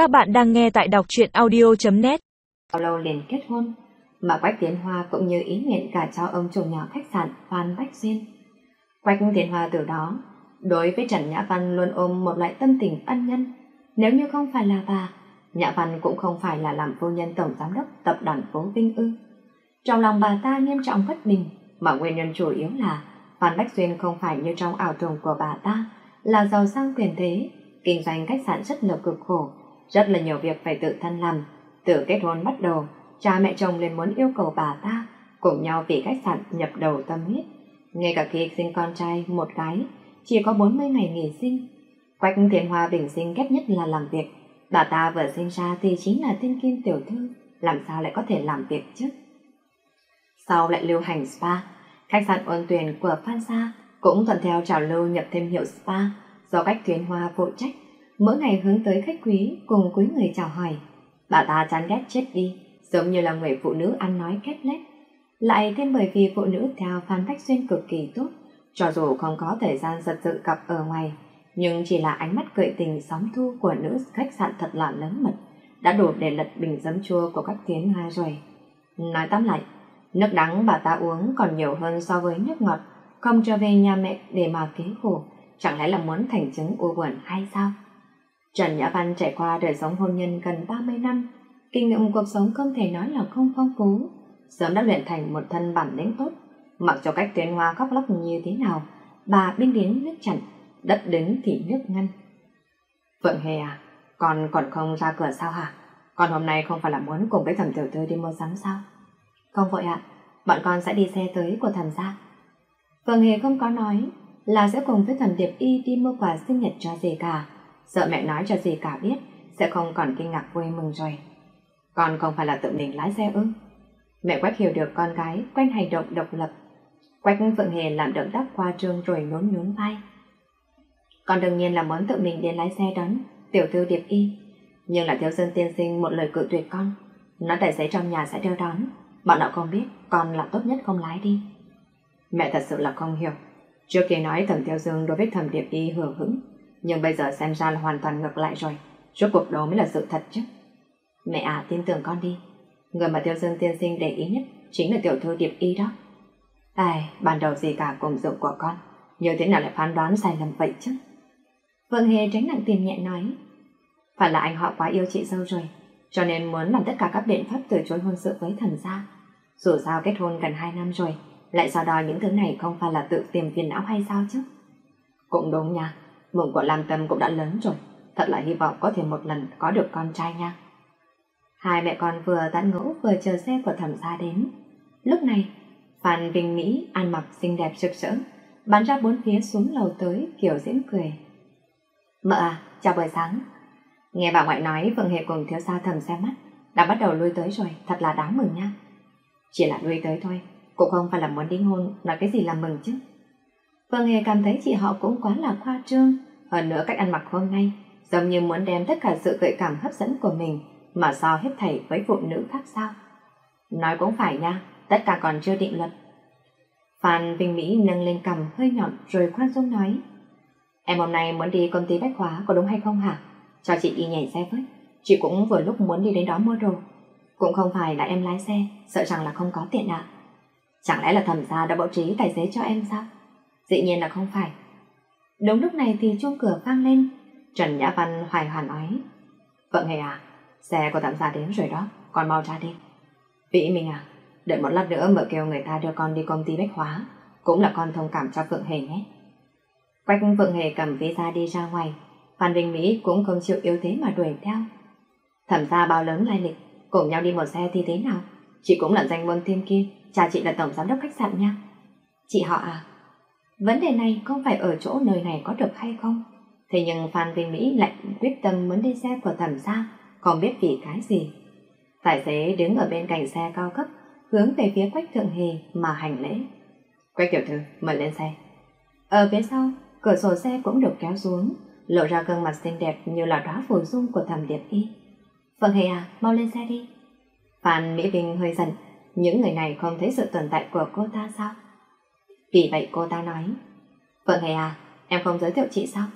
Các bạn đang nghe tại đọc truyện audio.net Bao lâu liền kết hôn, mà Quách Tiến Hoa cũng như ý nguyện cả cho ông chủ nhỏ khách sạn Phan Bách Xuyên. Quách Tiến Hoa từ đó, đối với Trần Nhã Văn luôn ôm một loại tâm tình ân nhân. Nếu như không phải là bà, Nhã Văn cũng không phải là làm vô nhân tổng giám đốc tập đoàn Phố Vinh Ư. Trong lòng bà ta nghiêm trọng bất bình, mà nguyên nhân chủ yếu là Phan Bách Xuyên không phải như trong ảo tưởng của bà ta, là giàu sang quyền thế, kinh doanh khách sạn rất là cực khổ, rất là nhiều việc phải tự thân làm. Từ kết hôn bắt đầu, cha mẹ chồng liền muốn yêu cầu bà ta cùng nhau vì khách sạn nhập đầu tâm huyết. Ngay cả khi sinh con trai một cái, chỉ có 40 ngày nghỉ sinh. Quách Thiên Hoa bình sinh ghét nhất là làm việc. Bà ta vừa sinh ra thì chính là thiên kim tiểu thư, làm sao lại có thể làm việc chứ? Sau lại lưu hành spa, khách sạn ôn tuyển của Phan Sa cũng thuận theo trào lưu nhập thêm hiệu spa do cách Thiên Hoa phụ trách, mỗi ngày hướng tới khách quý cùng quý người chào hỏi. Bà ta chán ghét chết đi, giống như là người phụ nữ ăn nói khép lết Lại thêm bởi vì phụ nữ theo Phan Bách Xuyên cực kỳ tốt, cho dù không có thời gian giật sự gặp ở ngoài, nhưng chỉ là ánh mắt gợi tình sóng thu của nữ khách sạn thật là lớn mật, đã đủ để lật bình giấm chua của các tiếng Hoa rồi. Nói tóm lại, nước đắng bà ta uống còn nhiều hơn so với nước ngọt, không trở về nhà mẹ để mà kế khổ, chẳng lẽ là muốn thành chứng u buồn hay sao? Trần Nhã Văn trải qua đời sống hôn nhân gần 30 năm, kinh nghiệm cuộc sống không thể nói là không phong phú, sớm đã luyện thành một thân bản lĩnh tốt. Mặc cho cách tuyến hoa khóc lóc như thế nào, bà binh đến nước chặn, đất đến thì nước ngăn. Phượng Hề à, con còn không ra cửa sao hả? Con hôm nay không phải là muốn cùng với thẩm tiểu thư đi mua sắm sao? Không vội ạ, bọn con sẽ đi xe tới của thẩm gia. Phượng Hề không có nói là sẽ cùng với thẩm điệp y đi mua quà sinh nhật cho dì cả. Sợ mẹ nói cho gì cả biết, sẽ không còn kinh ngạc vui mừng rồi. Con không phải là tự mình lái xe ư? Mẹ Quách hiểu được con gái quen hành động độc lập. Quách Phượng Hề làm động tác qua trương rồi nhún nhún vai. Con đương nhiên là muốn tự mình đến lái xe đón tiểu thư điệp y. Nhưng là thiếu dân tiên sinh một lời cự tuyệt con. Nói tài xế trong nhà sẽ đưa đón. Bọn họ không biết con là tốt nhất không lái đi. Mẹ thật sự là không hiểu. Trước kia nói thẩm tiêu dương đối với thẩm điệp y hưởng hững. Nhưng bây giờ xem ra là hoàn toàn ngược lại rồi. Rốt cuộc đó mới là sự thật chứ. Mẹ à tin tưởng con đi. Người mà tiêu dương tiên sinh để ý nhất chính là tiểu thư điệp y đó. Ai, ban đầu gì cả cùng dụng của con. Như thế nào lại phán đoán sai lầm vậy chứ? Vương Hề tránh nặng tiền nhẹ nói. Phải là anh họ quá yêu chị dâu rồi, cho nên muốn làm tất cả các biện pháp từ chối hôn sự với thần gia. Dù sao kết hôn gần 2 năm rồi, lại so đo những thứ này không phải là tự tìm phiền não hay sao chứ? Cũng đúng nha, mộng của Lam Tâm cũng đã lớn rồi, thật là hy vọng có thể một lần có được con trai nha. Hai mẹ con vừa tán ngẫu vừa chờ xe của thẩm gia đến. Lúc này, Phan Vinh Mỹ ăn mặc xinh đẹp rực rỡ, bắn ra bốn phía xuống lầu tới kiểu diễn cười. Mợ à, chào buổi sáng. Nghe bà ngoại nói Phượng hệ cùng thiếu gia thầm xe mắt, đã bắt đầu lui tới rồi, thật là đáng mừng nha. Chỉ là lui tới thôi, cũng không phải là muốn đính hôn, nói cái gì là mừng chứ vừa Hề cảm thấy chị họ cũng quá là khoa trương, hơn nữa cách ăn mặc hôm nay, giống như muốn đem tất cả sự gợi cảm hấp dẫn của mình mà so hết thảy với phụ nữ khác sao. Nói cũng phải nha, tất cả còn chưa định luật. Phan Vinh Mỹ nâng lên cầm hơi nhọn rồi khoan dung nói. Em hôm nay muốn đi công ty bách hóa có đúng hay không hả? Cho chị đi nhảy xe với. Chị cũng vừa lúc muốn đi đến đó mua đồ. Cũng không phải là em lái xe, sợ rằng là không có tiện ạ. Chẳng lẽ là thẩm gia đã bố trí tài xế cho em sao? Dĩ nhiên là không phải. Đúng lúc này thì chuông cửa vang lên. Trần Nhã Văn hoài hoàn nói. Vợ Hề à, xe của thẩm gia đến rồi đó, con mau ra đi. Vĩ Minh à, đợi một lát nữa mở kêu người ta đưa con đi công ty bách hóa. Cũng là con thông cảm cho Phượng Hề nhé. Quách Phượng Hề cầm visa đi ra ngoài. Phan Vinh Mỹ cũng không chịu yếu thế mà đuổi theo. Thẩm gia bao lớn lai lịch, cùng nhau đi một xe thì thế nào? Chị cũng là danh môn thiên kia, cha chị là tổng giám đốc khách sạn nha. Chị họ à, vấn đề này không phải ở chỗ nơi này có được hay không? Thế nhưng Phan Vinh Mỹ lại quyết tâm muốn đi xe của thẩm gia, không biết vì cái gì. Tài xế đứng ở bên cạnh xe cao cấp, hướng về phía Quách Thượng Hề mà hành lễ. Quách tiểu thư, mời lên xe. Ở phía sau, cửa sổ xe cũng được kéo xuống, lộ ra gương mặt xinh đẹp như là đóa phù dung của thẩm điệp y. Vâng hề à, mau lên xe đi. Phan Mỹ Bình hơi giận, những người này không thấy sự tồn tại của cô ta sao? Vì vậy cô ta nói, vợ hề à, em không giới thiệu chị sao?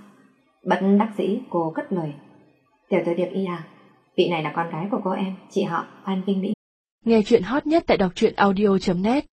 Bất đắc dĩ cô cất lời. Tiểu thư điệp y à, Vị này là con gái của cô em, chị họ Phan Vinh Mỹ. Nghe chuyện hot nhất tại đọc truyện audio.net